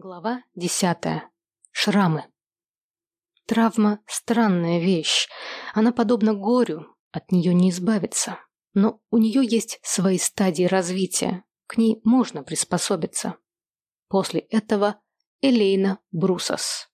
Глава десятая. Шрамы. Травма – странная вещь. Она подобна горю, от нее не избавиться. Но у нее есть свои стадии развития, к ней можно приспособиться. После этого Элейна Брусос.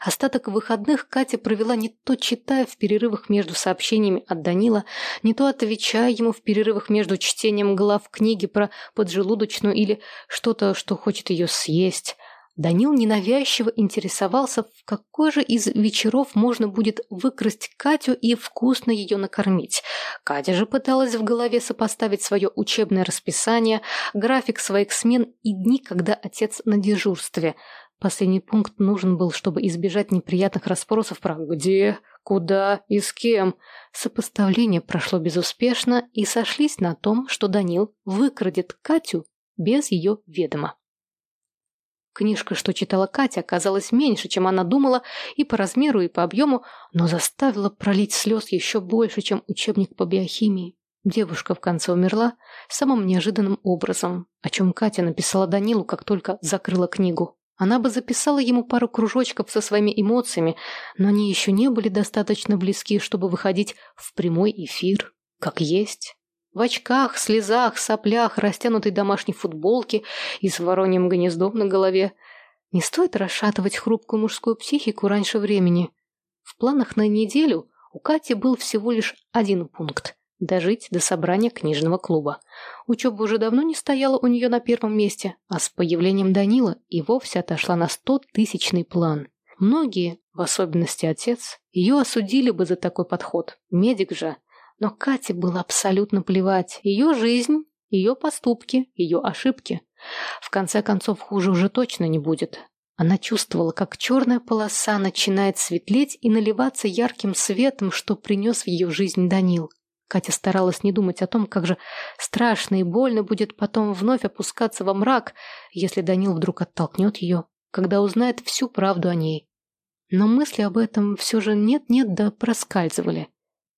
Остаток выходных Катя провела не то читая в перерывах между сообщениями от Данила, не то отвечая ему в перерывах между чтением глав книги про поджелудочную или что-то, что хочет ее съесть. Данил ненавязчиво интересовался, в какой же из вечеров можно будет выкрасть Катю и вкусно ее накормить. Катя же пыталась в голове сопоставить свое учебное расписание, график своих смен и дни, когда отец на дежурстве – Последний пункт нужен был, чтобы избежать неприятных расспросов про «где», «куда» и «с кем». Сопоставление прошло безуспешно и сошлись на том, что Данил выкрадет Катю без ее ведома. Книжка, что читала Катя, оказалась меньше, чем она думала, и по размеру, и по объему, но заставила пролить слез еще больше, чем учебник по биохимии. Девушка в конце умерла самым неожиданным образом, о чем Катя написала Данилу, как только закрыла книгу. Она бы записала ему пару кружочков со своими эмоциями, но они еще не были достаточно близки, чтобы выходить в прямой эфир, как есть. В очках, слезах, соплях, растянутой домашней футболке и с вороньим гнездом на голове. Не стоит расшатывать хрупкую мужскую психику раньше времени. В планах на неделю у Кати был всего лишь один пункт Дожить до собрания книжного клуба. Учеба уже давно не стояла у нее на первом месте, а с появлением Данила и вовсе отошла на сто тысячный план. Многие, в особенности отец, ее осудили бы за такой подход. Медик же. Но Кате было абсолютно плевать. Ее жизнь, ее поступки, ее ошибки. В конце концов, хуже уже точно не будет. Она чувствовала, как черная полоса начинает светлеть и наливаться ярким светом, что принес в ее жизнь Данил. Катя старалась не думать о том, как же страшно и больно будет потом вновь опускаться во мрак, если Данил вдруг оттолкнет ее, когда узнает всю правду о ней. Но мысли об этом все же нет-нет да проскальзывали.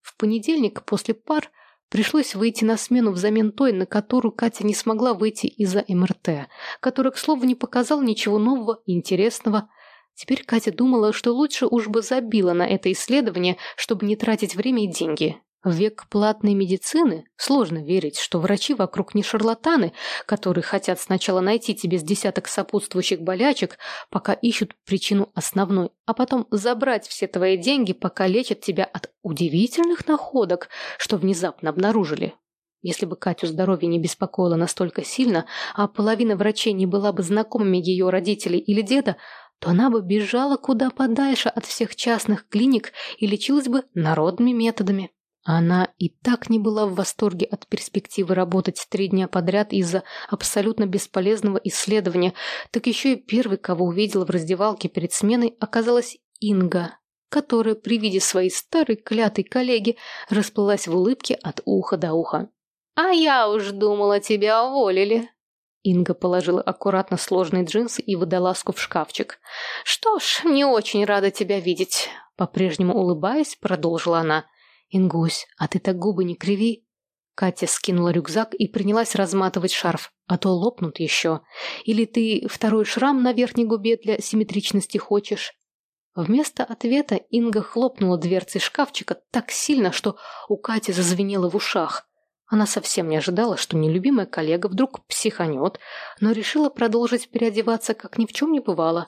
В понедельник после пар пришлось выйти на смену взамен той, на которую Катя не смогла выйти из-за МРТ, который, к слову, не показал ничего нового и интересного. Теперь Катя думала, что лучше уж бы забила на это исследование, чтобы не тратить время и деньги. В век платной медицины сложно верить, что врачи вокруг не шарлатаны, которые хотят сначала найти тебе с десяток сопутствующих болячек, пока ищут причину основной, а потом забрать все твои деньги, пока лечат тебя от удивительных находок, что внезапно обнаружили. Если бы Катю здоровье не беспокоило настолько сильно, а половина врачей не была бы знакомыми ее родителей или деда, то она бы бежала куда подальше от всех частных клиник и лечилась бы народными методами. Она и так не была в восторге от перспективы работать три дня подряд из-за абсолютно бесполезного исследования, так еще и первой, кого увидела в раздевалке перед сменой, оказалась Инга, которая при виде своей старой клятой коллеги расплылась в улыбке от уха до уха. «А я уж думала, тебя уволили!» Инга положила аккуратно сложные джинсы и водолазку в шкафчик. «Что ж, не очень рада тебя видеть», — по-прежнему улыбаясь, продолжила она. «Ингусь, а ты так губы не криви!» Катя скинула рюкзак и принялась разматывать шарф, а то лопнут еще. Или ты второй шрам на верхней губе для симметричности хочешь? Вместо ответа Инга хлопнула дверцей шкафчика так сильно, что у Кати зазвенело в ушах. Она совсем не ожидала, что нелюбимая коллега вдруг психанет, но решила продолжить переодеваться, как ни в чем не бывало.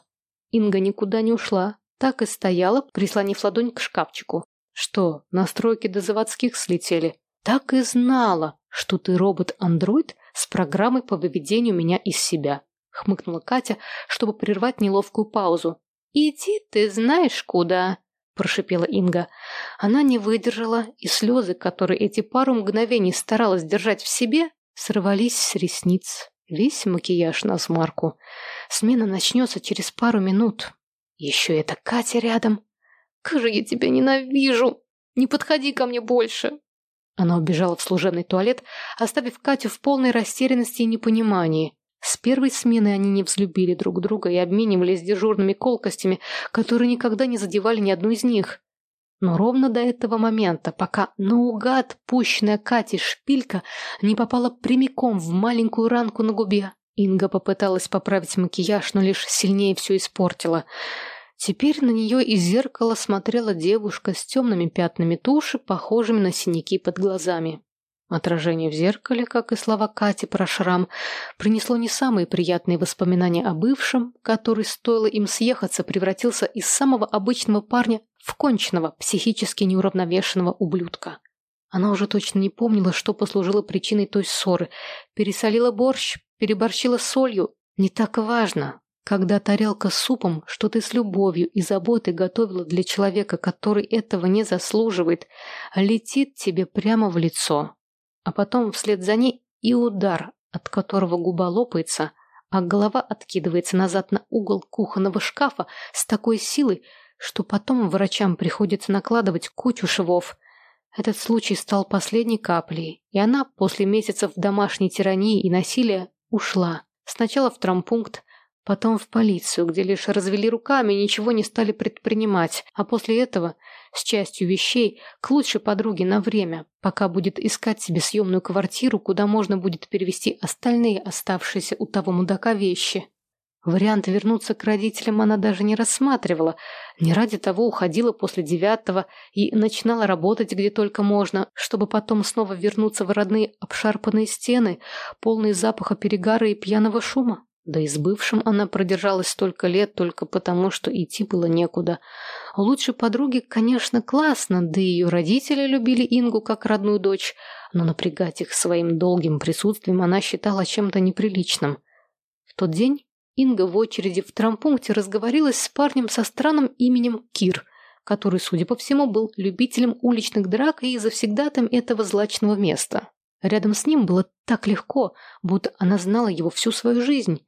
Инга никуда не ушла, так и стояла, прислонив ладонь к шкафчику. Что, настройки до заводских слетели? Так и знала, что ты робот-андроид с программой по выведению меня из себя. Хмыкнула Катя, чтобы прервать неловкую паузу. «Иди ты знаешь куда!» – прошипела Инга. Она не выдержала, и слезы, которые эти пару мгновений старалась держать в себе, сорвались с ресниц. Весь макияж на смарку. Смена начнется через пару минут. Еще эта Катя рядом. Как же я тебя ненавижу! Не подходи ко мне больше!» Она убежала в служебный туалет, оставив Катю в полной растерянности и непонимании. С первой смены они не взлюбили друг друга и обменивались дежурными колкостями, которые никогда не задевали ни одну из них. Но ровно до этого момента, пока наугад пущенная Катей шпилька не попала прямиком в маленькую ранку на губе, Инга попыталась поправить макияж, но лишь сильнее все испортила. Теперь на нее из зеркала смотрела девушка с темными пятнами туши, похожими на синяки под глазами. Отражение в зеркале, как и слова Кати про шрам, принесло не самые приятные воспоминания о бывшем, который, стоило им съехаться, превратился из самого обычного парня в конченного, психически неуравновешенного ублюдка. Она уже точно не помнила, что послужило причиной той ссоры. Пересолила борщ, переборщила солью. Не так важно. Когда тарелка с супом, что ты с любовью и заботой готовила для человека, который этого не заслуживает, летит тебе прямо в лицо а потом вслед за ней и удар, от которого губа лопается, а голова откидывается назад на угол кухонного шкафа с такой силой, что потом врачам приходится накладывать кучу швов. Этот случай стал последней каплей, и она после месяцев домашней тирании и насилия ушла. Сначала в травмпункт, Потом в полицию, где лишь развели руками и ничего не стали предпринимать. А после этого, с частью вещей, к лучшей подруге на время, пока будет искать себе съемную квартиру, куда можно будет перевести остальные оставшиеся у того мудака вещи. Вариант вернуться к родителям она даже не рассматривала. Не ради того уходила после девятого и начинала работать где только можно, чтобы потом снова вернуться в родные обшарпанные стены, полные запаха перегара и пьяного шума. Да и с бывшим она продержалась столько лет только потому, что идти было некуда. У лучшей подруги, конечно, классно, да и ее родители любили Ингу как родную дочь, но напрягать их своим долгим присутствием она считала чем-то неприличным. В тот день Инга в очереди в трампункте разговорилась с парнем со странным именем Кир, который, судя по всему, был любителем уличных драк и завсегдатым этого злачного места. Рядом с ним было так легко, будто она знала его всю свою жизнь.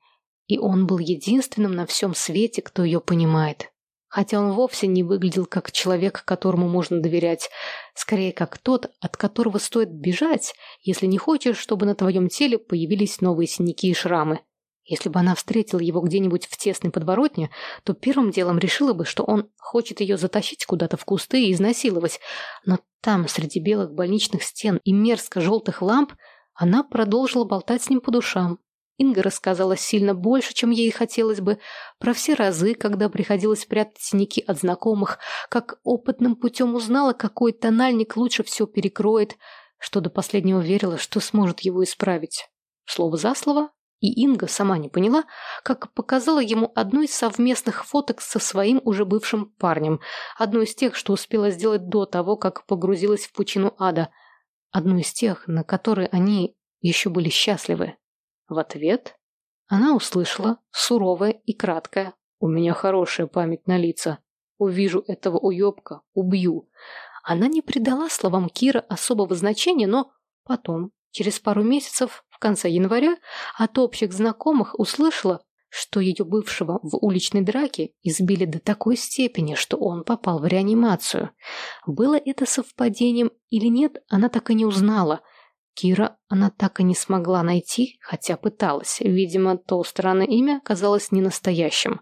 И он был единственным на всем свете, кто ее понимает. Хотя он вовсе не выглядел как человек, которому можно доверять. Скорее, как тот, от которого стоит бежать, если не хочешь, чтобы на твоем теле появились новые синяки и шрамы. Если бы она встретила его где-нибудь в тесной подворотне, то первым делом решила бы, что он хочет ее затащить куда-то в кусты и изнасиловать. Но там, среди белых больничных стен и мерзко-желтых ламп, она продолжила болтать с ним по душам, Инга рассказала сильно больше, чем ей хотелось бы, про все разы, когда приходилось прятать синяки от знакомых, как опытным путем узнала, какой тональник лучше все перекроет, что до последнего верила, что сможет его исправить. Слово за слово, и Инга сама не поняла, как показала ему одну из совместных фоток со своим уже бывшим парнем, одну из тех, что успела сделать до того, как погрузилась в пучину ада, одну из тех, на которые они еще были счастливы. В ответ она услышала суровое и краткое «У меня хорошая память на лица. Увижу этого уебка, убью». Она не придала словам Кира особого значения, но потом, через пару месяцев, в конце января, от общих знакомых услышала, что ее бывшего в уличной драке избили до такой степени, что он попал в реанимацию. Было это совпадением или нет, она так и не узнала – Кира она так и не смогла найти, хотя пыталась. Видимо, то странное имя казалось не настоящим.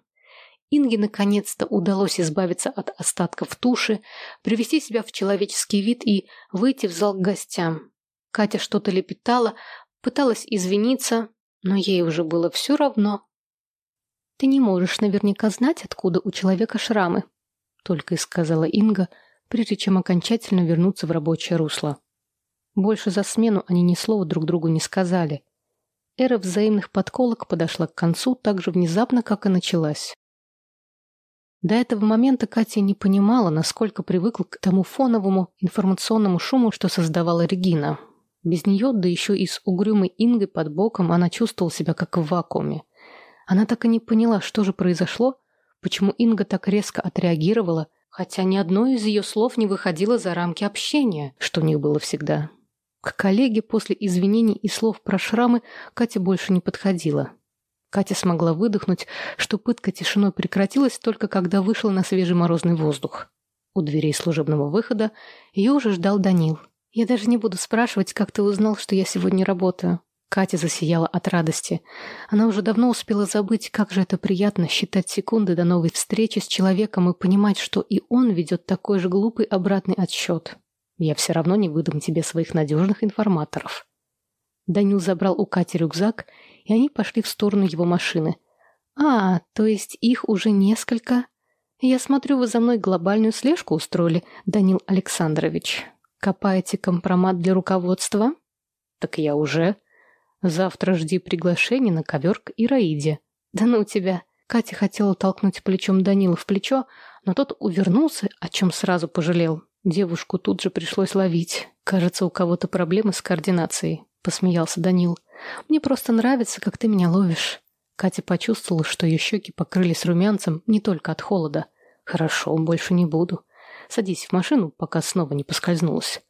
Инге наконец-то удалось избавиться от остатков туши, привести себя в человеческий вид и выйти в зал к гостям. Катя что-то лепетала, пыталась извиниться, но ей уже было все равно. «Ты не можешь наверняка знать, откуда у человека шрамы», только и сказала Инга, прежде чем окончательно вернуться в рабочее русло. Больше за смену они ни слова друг другу не сказали. Эра взаимных подколок подошла к концу так же внезапно, как и началась. До этого момента Катя не понимала, насколько привыкла к тому фоновому информационному шуму, что создавала Регина. Без нее, да еще и с угрюмой Ингой под боком, она чувствовала себя как в вакууме. Она так и не поняла, что же произошло, почему Инга так резко отреагировала, хотя ни одно из ее слов не выходило за рамки общения, что у них было всегда. К коллеге после извинений и слов про шрамы Катя больше не подходила. Катя смогла выдохнуть, что пытка тишиной прекратилась только когда вышла на свежий морозный воздух. У дверей служебного выхода ее уже ждал Данил. «Я даже не буду спрашивать, как ты узнал, что я сегодня работаю». Катя засияла от радости. Она уже давно успела забыть, как же это приятно считать секунды до новой встречи с человеком и понимать, что и он ведет такой же глупый обратный отсчет. Я все равно не выдам тебе своих надежных информаторов. Данил забрал у Кати рюкзак, и они пошли в сторону его машины. «А, то есть их уже несколько?» «Я смотрю, вы за мной глобальную слежку устроили, Данил Александрович. Копаете компромат для руководства?» «Так я уже. Завтра жди приглашение на ковер к Ираиде». «Да ну тебя!» Катя хотела толкнуть плечом Данила в плечо, но тот увернулся, о чем сразу пожалел. Девушку тут же пришлось ловить. Кажется, у кого-то проблемы с координацией, посмеялся Данил. Мне просто нравится, как ты меня ловишь. Катя почувствовала, что ее щеки покрылись румянцем не только от холода. Хорошо, больше не буду. Садись в машину, пока снова не поскользнулась.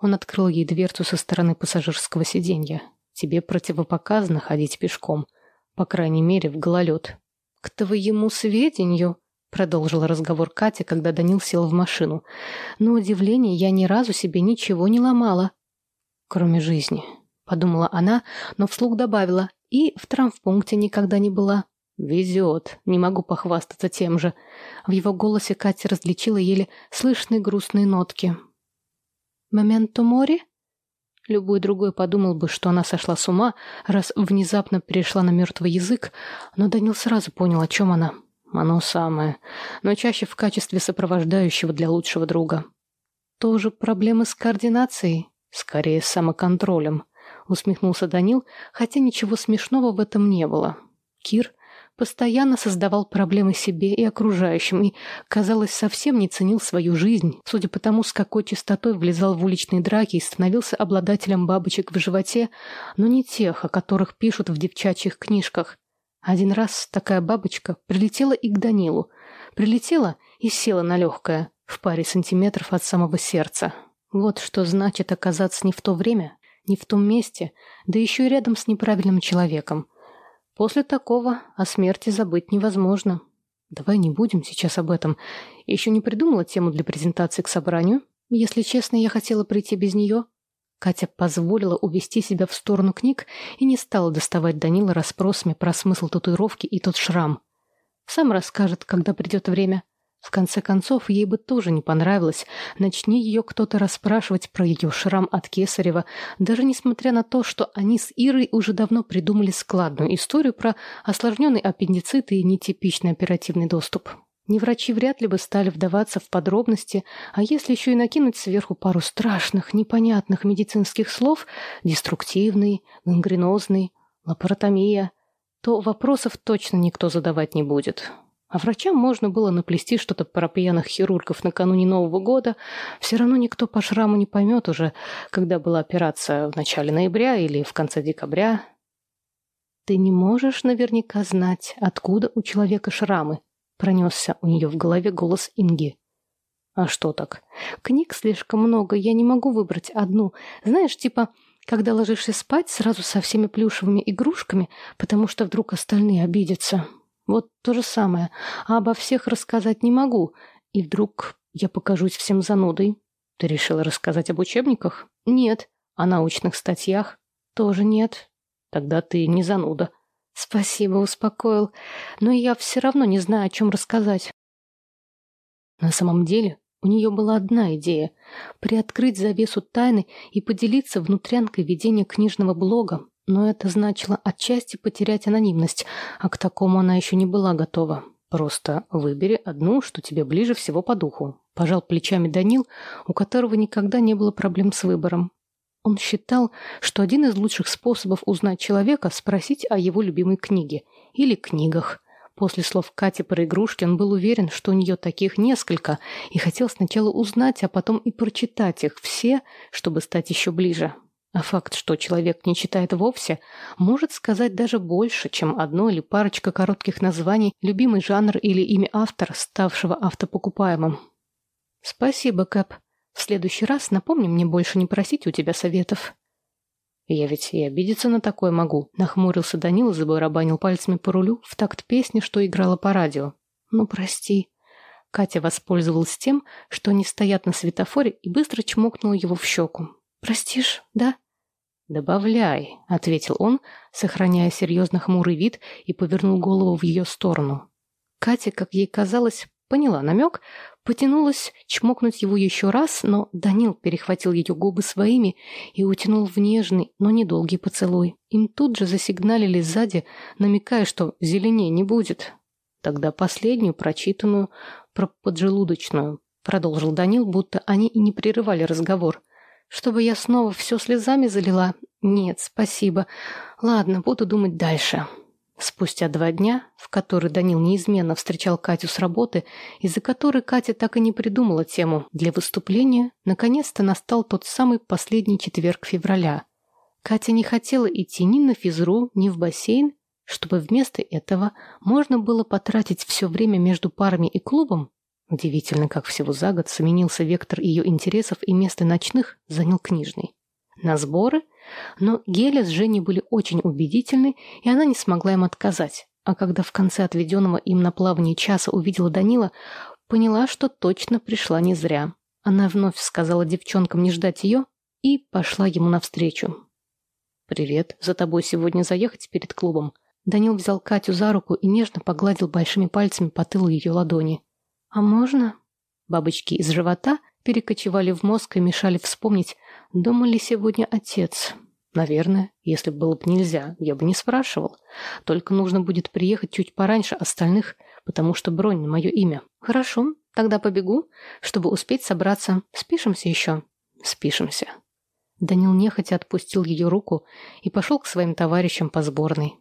Он открыл ей дверцу со стороны пассажирского сиденья. Тебе противопоказано ходить пешком. По крайней мере, в гололед. К твоему сведению, Продолжила разговор Катя, когда Данил сел в машину. На удивление, я ни разу себе ничего не ломала. Кроме жизни. Подумала она, но вслух добавила. И в травмпункте никогда не была. «Везет. Не могу похвастаться тем же». В его голосе Катя различила еле слышные грустные нотки. «Моменто море?» Любой другой подумал бы, что она сошла с ума, раз внезапно перешла на мертвый язык, но Данил сразу понял, о чем она. Оно самое, но чаще в качестве сопровождающего для лучшего друга. Тоже проблемы с координацией? Скорее, с самоконтролем, усмехнулся Данил, хотя ничего смешного в этом не было. Кир постоянно создавал проблемы себе и окружающим и, казалось, совсем не ценил свою жизнь, судя по тому, с какой частотой влезал в уличные драки и становился обладателем бабочек в животе, но не тех, о которых пишут в девчачьих книжках. Один раз такая бабочка прилетела и к Данилу. Прилетела и села на легкое, в паре сантиметров от самого сердца. Вот что значит оказаться не в то время, не в том месте, да еще и рядом с неправильным человеком. После такого о смерти забыть невозможно. Давай не будем сейчас об этом. Еще не придумала тему для презентации к собранию. Если честно, я хотела прийти без нее. Катя позволила увести себя в сторону книг и не стала доставать Данила расспросами про смысл татуировки и тот шрам. Сам расскажет, когда придет время. В конце концов, ей бы тоже не понравилось, начни ее кто-то расспрашивать про ее шрам от Кесарева, даже несмотря на то, что они с Ирой уже давно придумали складную историю про осложненный аппендицит и нетипичный оперативный доступ. Не врачи вряд ли бы стали вдаваться в подробности, а если еще и накинуть сверху пару страшных, непонятных медицинских слов «деструктивный», «гангренозный», «лапаротомия», то вопросов точно никто задавать не будет. А врачам можно было наплести что-то про пьяных хирургов накануне Нового года. Все равно никто по шраму не поймет уже, когда была операция в начале ноября или в конце декабря. Ты не можешь наверняка знать, откуда у человека шрамы, Пронесся у нее в голове голос Инги. А что так? Книг слишком много, я не могу выбрать одну. Знаешь, типа, когда ложишься спать сразу со всеми плюшевыми игрушками, потому что вдруг остальные обидятся. Вот то же самое. А обо всех рассказать не могу. И вдруг я покажусь всем занудой. Ты решила рассказать об учебниках? Нет. О научных статьях? Тоже нет. Тогда ты не зануда. Спасибо, успокоил. Но я все равно не знаю, о чем рассказать. На самом деле, у нее была одна идея — приоткрыть завесу тайны и поделиться внутрянкой ведения книжного блога, но это значило отчасти потерять анонимность, а к такому она еще не была готова. Просто выбери одну, что тебе ближе всего по духу. Пожал плечами Данил, у которого никогда не было проблем с выбором. Он считал, что один из лучших способов узнать человека – спросить о его любимой книге или книгах. После слов Кати про игрушки он был уверен, что у нее таких несколько, и хотел сначала узнать, а потом и прочитать их все, чтобы стать еще ближе. А факт, что человек не читает вовсе, может сказать даже больше, чем одно или парочка коротких названий, любимый жанр или имя автора, ставшего автопокупаемым. «Спасибо, Кэп», в следующий раз напомни мне больше не просить у тебя советов. Я ведь и обидеться на такое могу. Нахмурился Данил и забарабанил пальцами по рулю в такт песни, что играла по радио. Ну, прости. Катя воспользовалась тем, что они стоят на светофоре и быстро чмокнула его в щеку. «Простишь, да?» «Добавляй», — ответил он, сохраняя серьезно хмурый вид и повернул голову в ее сторону. Катя, как ей казалось, поняла намек, потянулась чмокнуть его еще раз, но Данил перехватил ее губы своими и утянул в нежный, но недолгий поцелуй. Им тут же засигналили сзади, намекая, что зеленее не будет. Тогда последнюю, прочитанную, про поджелудочную, продолжил Данил, будто они и не прерывали разговор. Чтобы я снова все слезами залила? Нет, спасибо. Ладно, буду думать дальше. Спустя два дня, в которые Данил неизменно встречал Катю с работы, из-за которой Катя так и не придумала тему для выступления, наконец-то настал тот самый последний четверг февраля. Катя не хотела идти ни на физру, ни в бассейн, чтобы вместо этого можно было потратить все время между парами и клубом. Удивительно, как всего за год сменился вектор ее интересов и место ночных занял книжный. На сборы – но Геля с Женей были очень убедительны, и она не смогла им отказать. А когда в конце отведенного им на плавание часа увидела Данила, поняла, что точно пришла не зря. Она вновь сказала девчонкам не ждать ее и пошла ему навстречу. «Привет, за тобой сегодня заехать перед клубом?» Данил взял Катю за руку и нежно погладил большими пальцами по тылу ее ладони. «А можно?» Бабочки из живота перекочевали в мозг и мешали вспомнить, дома ли сегодня отец. Наверное, если было бы нельзя, я бы не спрашивал. Только нужно будет приехать чуть пораньше остальных, потому что бронь на мое имя. Хорошо, тогда побегу, чтобы успеть собраться. Спишемся еще? Спишемся. Данил нехотя отпустил ее руку и пошел к своим товарищам по сборной.